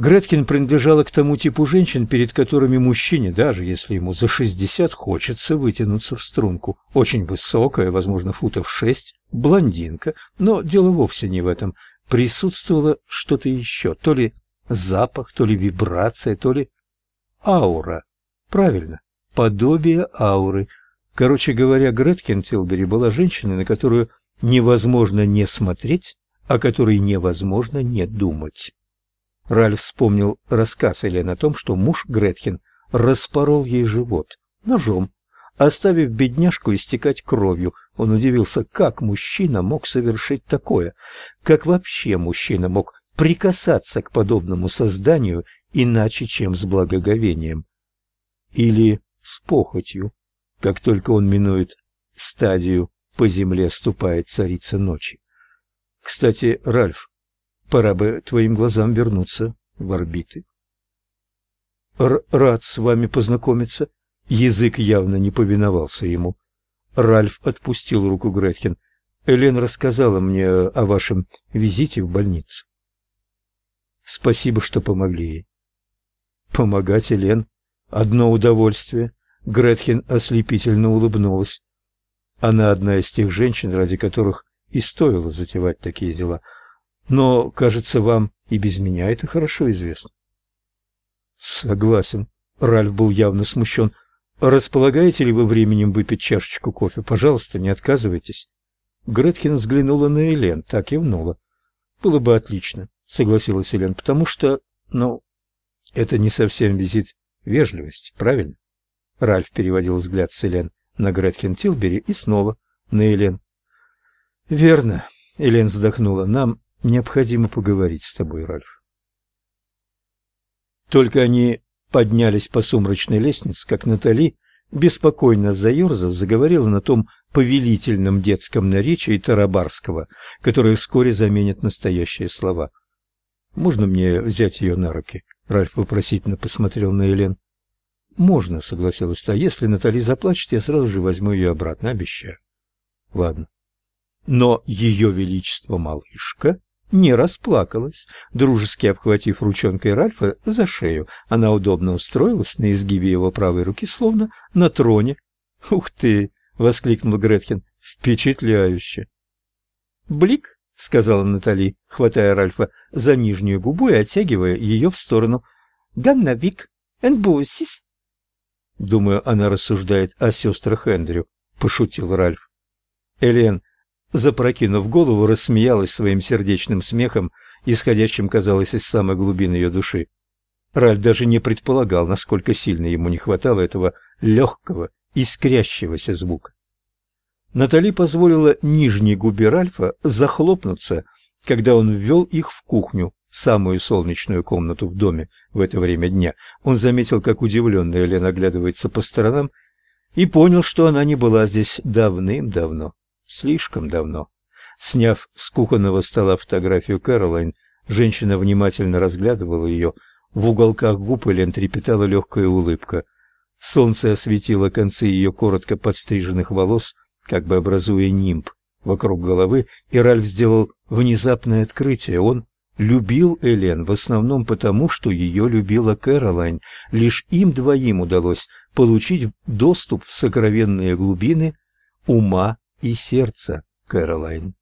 Греткин принадлежала к тому типу женщин, перед которыми мужчине, даже если ему за шестьдесят, хочется вытянуться в струнку. Очень высокая, возможно, футов шесть, блондинка, но дело вовсе не в этом. Присутствовало что-то еще, то ли запах, то ли вибрация, то ли аура. Правильно, подобие ауры. Короче говоря, Греткин Тилбери была женщиной, на которую невозможно не смотреть, о которой невозможно не думать. Ральф вспомнил рассказ Элен о том, что муж Гретхен распорол ей живот ножом, оставив бедняжку истекать кровью. Он удивился, как мужчина мог совершить такое, как вообще мужчина мог прикасаться к подобному созданию иначе, чем с благоговением. Или с похотью, как только он минует стадию «по земле ступает царица ночи». Кстати, Ральф, Пора бы твоим глазам вернуться в орбиты. Р рад с вами познакомиться. Язык явно не повиновался ему. Ральф отпустил руку Гретхен. Элен рассказала мне о вашем визите в больницу. Спасибо, что помогли ей. Помогать Элен одно удовольствие. Гретхен ослепительно улыбнулась. Она одна из тех женщин, ради которых и стоило затевать такие дела. Но, кажется, вам и без меня это хорошо известно. Согласен. Ральф был явно смущен. Располагаете ли вы временем выпить чашечку кофе? Пожалуйста, не отказывайтесь. Греткин взглянула на Элен, так и внула. Было бы отлично, согласилась Элен, потому что, ну, это не совсем визит вежливости, правильно? Ральф переводил взгляд с Элен на Греткин Тилбери и снова на Элен. Верно, Элен вздохнула. Нам Необходимо поговорить с тобой, Ральф. Только они поднялись по сумрачной лестнице, как Натали, беспокойно заерзав, заговорила на том повелительном детском наречии Тарабарского, которое вскоре заменит настоящие слова. «Можно мне взять ее на руки?» Ральф вопросительно посмотрел на Елен. «Можно», — согласилась та. «Если Натали заплачет, я сразу же возьму ее обратно, обещаю». «Ладно». Но ее величество малышка не расплакалась. Дружески обхватив ручонкой Ральфа за шею, она удобно устроилась на изгибе его правой руки, словно на троне. «Ух ты!» — воскликнул Гретхен. «Впечатляюще!» «Блик!» — сказала Натали, хватая Ральфа за нижнюю губу и оттягивая ее в сторону. «Ганнавик! Энбусис!» «Думаю, она рассуждает о сестрах Эндрю», — пошутил Ральф. Элен запрокинув голову, рассмеялась своим сердечным смехом, исходящим, казалось, из самой глубины ее души. Ральф даже не предполагал, насколько сильно ему не хватало этого легкого, искрящегося звука. Натали позволила нижней губе Ральфа захлопнуться, когда он ввел их в кухню, самую солнечную комнату в доме в это время дня. Он заметил, как удивленная Лена оглядывается по сторонам, и понял, что она не была здесь давным-давно. Слишком давно. Сняв с кухонного стола фотографию Кэролайн, женщина внимательно разглядывала ее. В уголках губ Элен трепетала легкая улыбка. Солнце осветило концы ее коротко подстриженных волос, как бы образуя нимб вокруг головы, и Ральф сделал внезапное открытие. Он любил Элен в основном потому, что ее любила Кэролайн. Лишь им двоим удалось получить доступ в сокровенные глубины ума и сердца Кэролайн.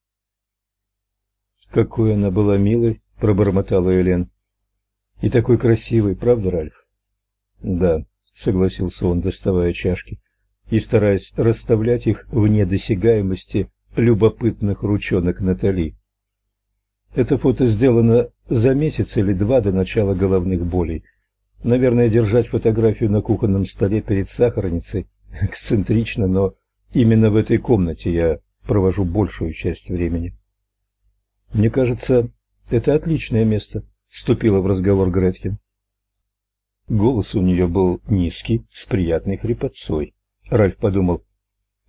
Какой она была милой, пробормотала Элен. И такой красивой, правда, Ральф? Да, согласился он, доставая чашки и стараясь расставлять их вне досягаемости любопытных ручонок Натали. Это фото сделано за месяц или два до начала головных болей. Наверное, держать фотографию на кухонном столе перед сахарницей эксцентрично, но Именно в этой комнате я провожу большую часть времени. Мне кажется, это отличное место, вступила в разговор Гретхен. Голос у нее был низкий, с приятной хрипотцой. Ральф подумал: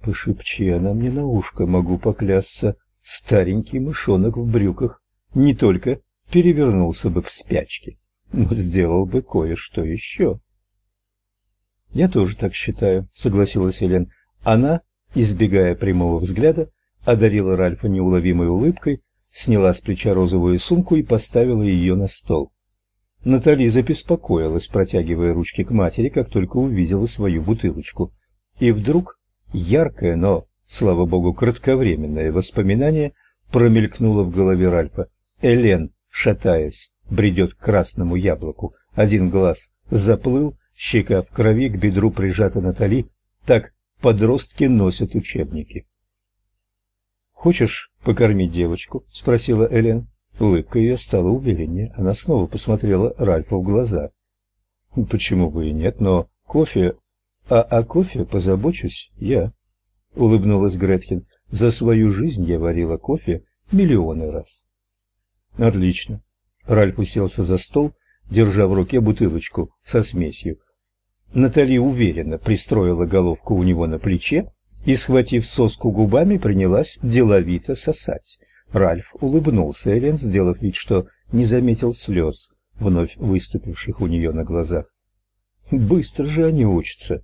"Пошепчи она мне на ушко, могу поклясться, старенький мышонок в брюках не только перевернулся бы в спячке, но сделал бы кое-что еще». «Я тоже так считаю», — согласилась Елен. Она избегая прямого взгляда, одарила Ральфа неуловимой улыбкой, сняла с плеча розовую сумку и поставила ее на стол. Натали забеспокоилась, протягивая ручки к матери, как только увидела свою бутылочку. И вдруг яркое, но, слава богу, кратковременное воспоминание промелькнуло в голове Ральфа. Элен, шатаясь, бредет к красному яблоку. Один глаз заплыл, щека в крови, к бедру прижата Натали. Так подростки носят учебники. «Хочешь покормить девочку?» — спросила Элен. Улыбка ее стала увереннее. Она снова посмотрела Ральфу в глаза. «Почему бы и нет, но кофе... А о кофе позабочусь я», — улыбнулась Гретхен. «За свою жизнь я варила кофе миллионы раз». «Отлично». Ральф уселся за стол, держа в руке бутылочку со смесью. Натали уверенно пристроила головку у него на плече и, схватив соску губами, принялась деловито сосать. Ральф улыбнулся Элен, сделав вид, что не заметил слез, вновь выступивших у нее на глазах. Быстро же они учатся.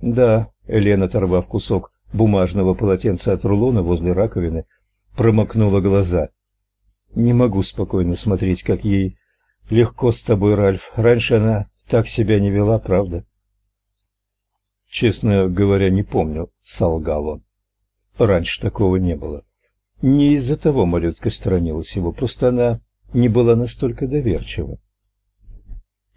Да, Элен, оторвав кусок бумажного полотенца от рулона возле раковины, промокнула глаза. Не могу спокойно смотреть, как ей легко с тобой, Ральф. Раньше она так себя не вела, правда? Честно говоря, не помню, солгал он. Раньше такого не было. Не из-за того малютка сторонилась его, просто она не была настолько доверчива.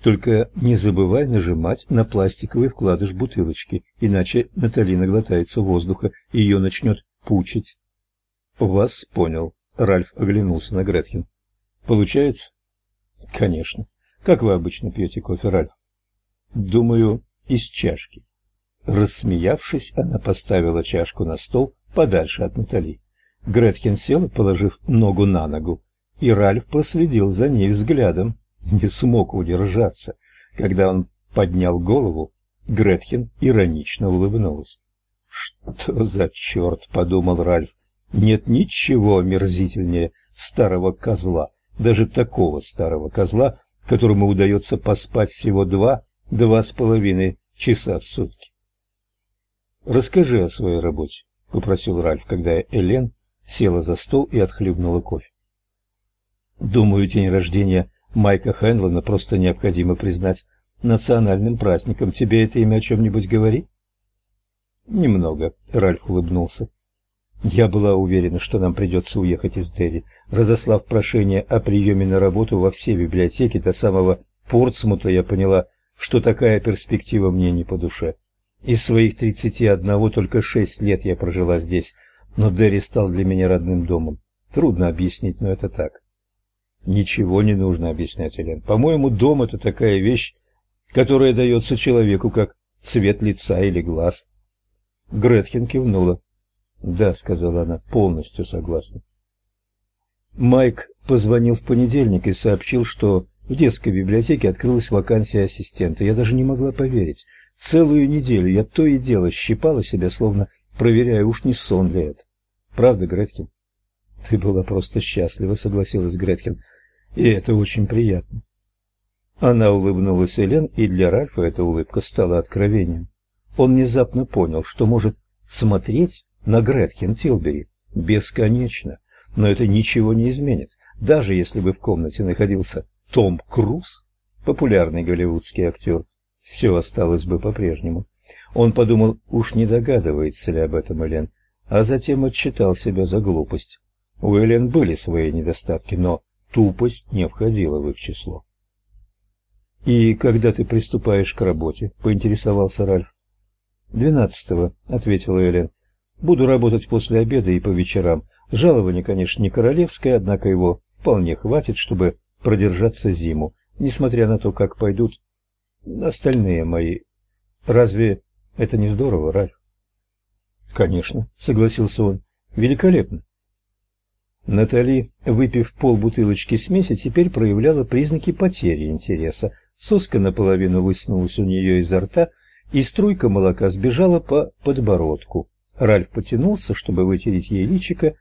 Только не забывай нажимать на пластиковый вкладыш бутылочки, иначе Натали наглотается воздуха, и ее начнет пучить. Вас понял. Ральф оглянулся на Гретхен. Получается? Конечно. Как вы обычно пьете кофе, Ральф? Думаю, из чашки. Рассмеявшись, она поставила чашку на стол подальше от Натали. Гретхен села, положив ногу на ногу, и Ральф проследил за ней взглядом. Не смог удержаться. Когда он поднял голову, Гретхен иронично улыбнулась. «Что за черт?» — подумал Ральф. «Нет ничего омерзительнее старого козла, даже такого старого козла, которому удается поспать всего два, два с половиной часа в сутки». «Расскажи о своей работе», — попросил Ральф, когда Элен села за стол и отхлебнула кофе. Думаю, день рождения Майка Хенлона просто необходимо признать национальным праздником. Тебе это имя о чем-нибудь говорит? Немного, Ральф улыбнулся. Я была уверена, что нам придется уехать из Дерри, разослав прошение о приеме на работу во все библиотеки до самого Портсмута, я поняла, что такая перспектива мне не по душе. Из своих тридцати одного только шесть лет я прожила здесь, но Дерри стал для меня родным домом. Трудно объяснить, но это так. Ничего не нужно объяснять, Элен. По-моему, дом это такая вещь, которая дается человеку как цвет лица или глаз. Гретхен кивнула. "Да", сказала она, полностью согласна. Майк позвонил в понедельник и сообщил, что в детской библиотеке открылась вакансия ассистента. Я даже не могла поверить. Целую неделю я то и дело щипала себя, словно проверяя, уж не сон ли это. Правда, Гретхен? Ты была просто счастлива, согласилась Гретхен. И это очень приятно. Она улыбнулась Элен, и для Ральфа эта улыбка стала откровением. Он внезапно понял, что может смотреть на Гретхен Тилбери бесконечно, но это ничего не изменит. Даже если бы в комнате находился Том Круз, популярный голливудский актер, все осталось бы по-прежнему. Он подумал, уж не догадывается ли об этом Элен, а затем отчитал себя за глупость. У Элен были свои недостатки, но тупость не входила в их число. «И когда ты приступаешь к работе?» — поинтересовался Ральф. «Двенадцатого», — ответила Элен. «Буду работать после обеда и по вечерам. Жалование, конечно, не королевское, однако его вполне хватит, чтобы продержаться зиму, несмотря на то, как пойдут остальные мои. Разве это не здорово, Ральф?» «Конечно», — согласился он. «Великолепно. Натали, выпив полбутылочки смеси, теперь проявляла признаки потери интереса. Соска наполовину высунулась у нее изо рта, и струйка молока сбежала по подбородку. Ральф потянулся, чтобы вытереть ей личико,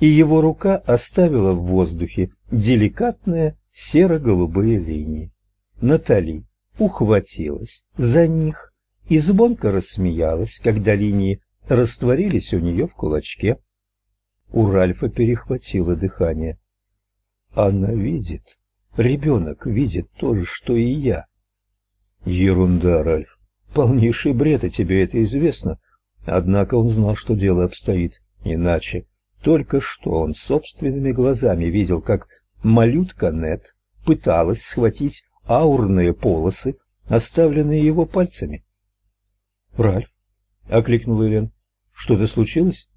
и его рука оставила в воздухе деликатные серо-голубые линии. Натали ухватилась за них и звонко рассмеялась, когда линии растворились у нее в кулачке. У Ральфа перехватило дыхание. Она видит. ребенок видит то же, что и я. Ерунда, Ральф. Полнейший бред, и тебе это известно. Однако он знал, что дело обстоит иначе. Только что он собственными глазами видел, как малютка Нет пыталась схватить аурные полосы, оставленные его пальцами. «Ральф?» — окликнул Элен. «Что-то случилось?»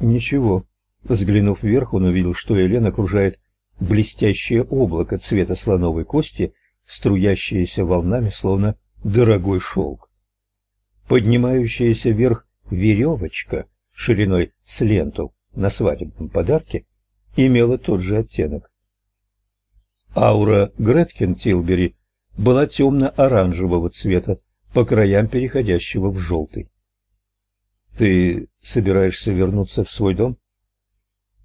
«Ничего». Взглянув вверх, он увидел, что Элен окружает блестящее облако цвета слоновой кости, струящееся волнами, словно дорогой шелк. Поднимающаяся вверх веревочка шириной с ленту на свадебном подарке имела тот же оттенок. Аура Гретхен Тилбери была темно-оранжевого цвета, по краям переходящего в желтый. «Ты собираешься вернуться в свой дом?»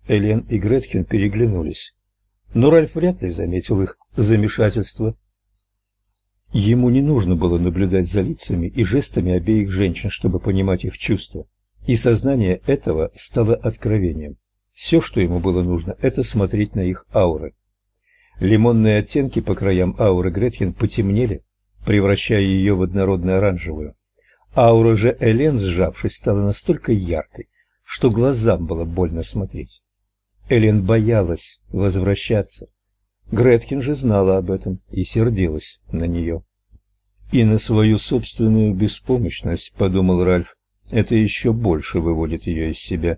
Элен и Гретхен переглянулись, но Ральф вряд ли заметил их замешательство. Ему не нужно было наблюдать за лицами и жестами обеих женщин, чтобы понимать их чувства, и сознание этого стало откровением. Все, что ему было нужно, это смотреть на их ауры. Лимонные оттенки по краям ауры Гретхен потемнели, превращая ее в однородно-оранжевую. Аура же Элен, сжавшись, стала настолько яркой, что глазам было больно смотреть. Элен боялась возвращаться. Греткин же знала об этом и сердилась на нее. И на свою собственную беспомощность, подумал Ральф, это еще больше выводит ее из себя.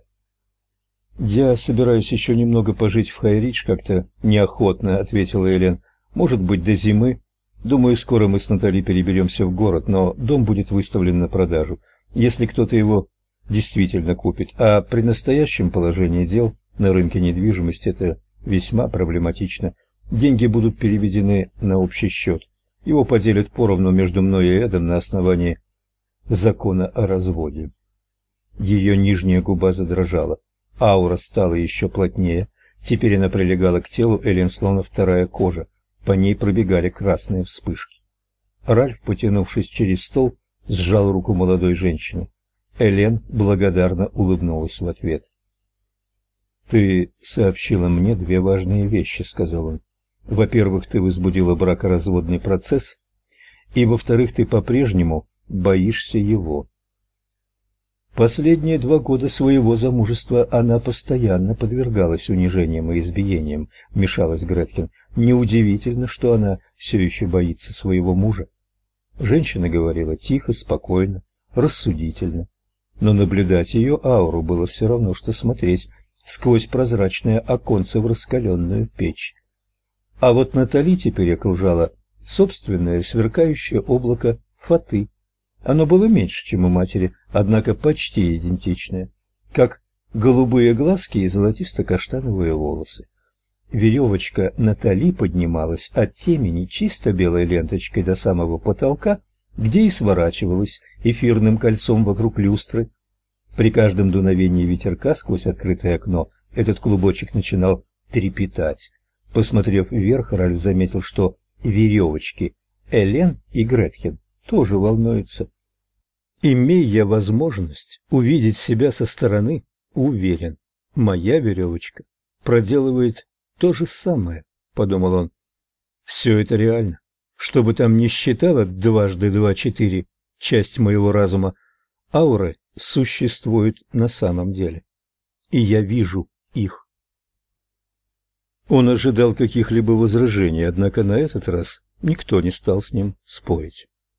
Я собираюсь еще немного пожить в Хайридж, как-то неохотно ответила Элен. Может быть, до зимы. Думаю, скоро мы с Натали переберемся в город, но дом будет выставлен на продажу, если кто-то его действительно купит. А при настоящем положении дел на рынке недвижимости это весьма проблематично. Деньги будут переведены на общий счет. Его поделят поровну между мной и Эдом на основании закона о разводе. Ее нижняя губа задрожала. Аура стала еще плотнее. Теперь она прилегала к телу Элен словно вторая кожа. По ней пробегали красные вспышки. Ральф, потянувшись через стол, сжал руку молодой женщины. Элен благодарно улыбнулась в ответ. «Ты сообщила мне две важные вещи», — сказал он. «Во-первых, ты возбудила бракоразводный процесс, и, во-вторых, ты по-прежнему боишься его». Последние два года своего замужества она постоянно подвергалась унижениям и избиениям, вмешалась Греткин. Неудивительно, что она все еще боится своего мужа. Женщина говорила тихо, спокойно, рассудительно. Но наблюдать ее ауру было все равно, что смотреть сквозь прозрачное оконце в раскаленную печь. А вот Натали теперь окружала собственное сверкающее облако фаты. Оно было меньше, чем у матери, однако почти идентичное, как голубые глазки и золотисто-каштановые волосы. Веревочка Натали поднималась от темени чисто белой ленточкой до самого потолка, где и сворачивалась эфирным кольцом вокруг люстры. При каждом дуновении ветерка сквозь открытое окно этот клубочек начинал трепетать. Посмотрев вверх, Ральф заметил, что веревочки Элен и Гретхен тоже волнуются. Имея возможность увидеть себя со стороны, уверен, моя веревочка проделывает то же самое, подумал он. Все это реально. Что бы там ни считало дважды два четыре, часть моего разума, ауры существуют на самом деле. И я вижу их. Он ожидал каких-либо возражений, однако на этот раз никто не стал с ним спорить.